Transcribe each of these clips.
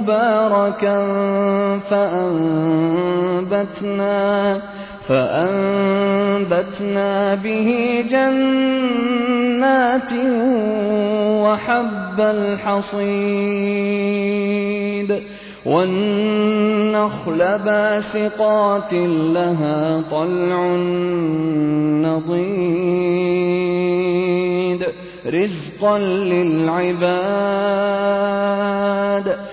مباركا فأنبتنا فأنبتنا به جنات وحب الحصيد. والنخل باسقات لها طلع نضيد رزقا للعباد.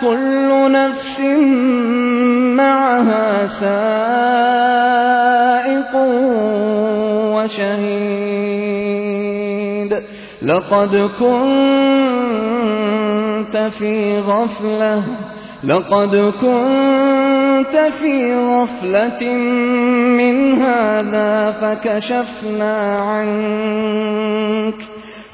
كل نفس معها سائق وشهيد. لقد كنت في غفلة لقد كنت في غفلة من هذا فكشفنا عنك.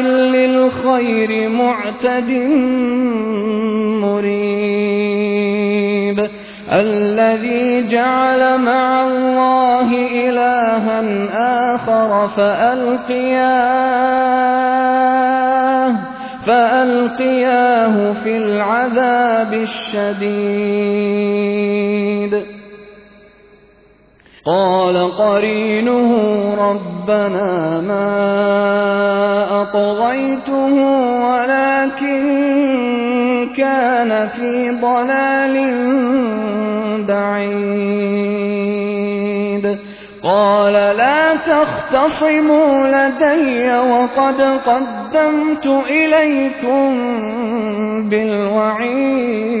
للخير معتد مريب. الذي جعل مع الله إلها آخر فألقياه فألقياه في العذاب الشديد. قال قرينه ربنا ما أطغيته ولكن كان في ضلال بعيد قال لا تختصموا لدي وقد قدمت إليكم بالوعيد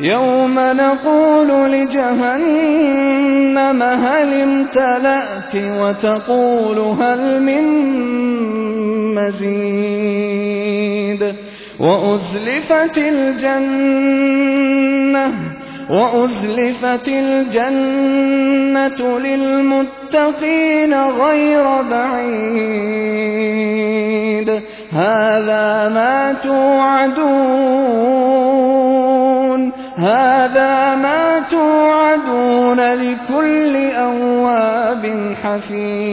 يوم نقول لجهنم هل امتلأت وتقول هل من مزيد وأزلفت الجنة وأزلفت الجنة للمتقين غير بعيد هذا ما توعدون هذا ما توعدون لكل أواب حفيظ.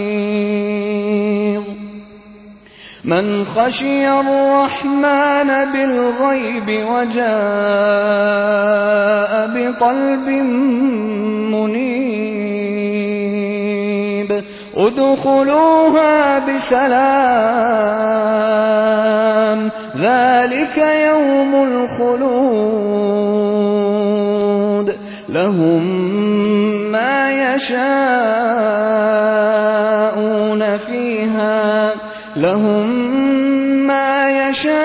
من خشي الرحمن بالغيب وجاء بقلب منيب. ادخلوها بسلام. ذلك يوم الخلود. يشاءون فيها لهم ما يشاءون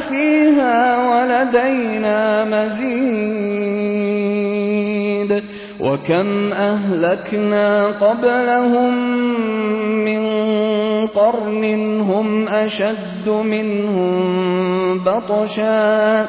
فيها ولدينا مزيد وكم أهلكنا قبلهم من قرن هم أشد منهم بطشا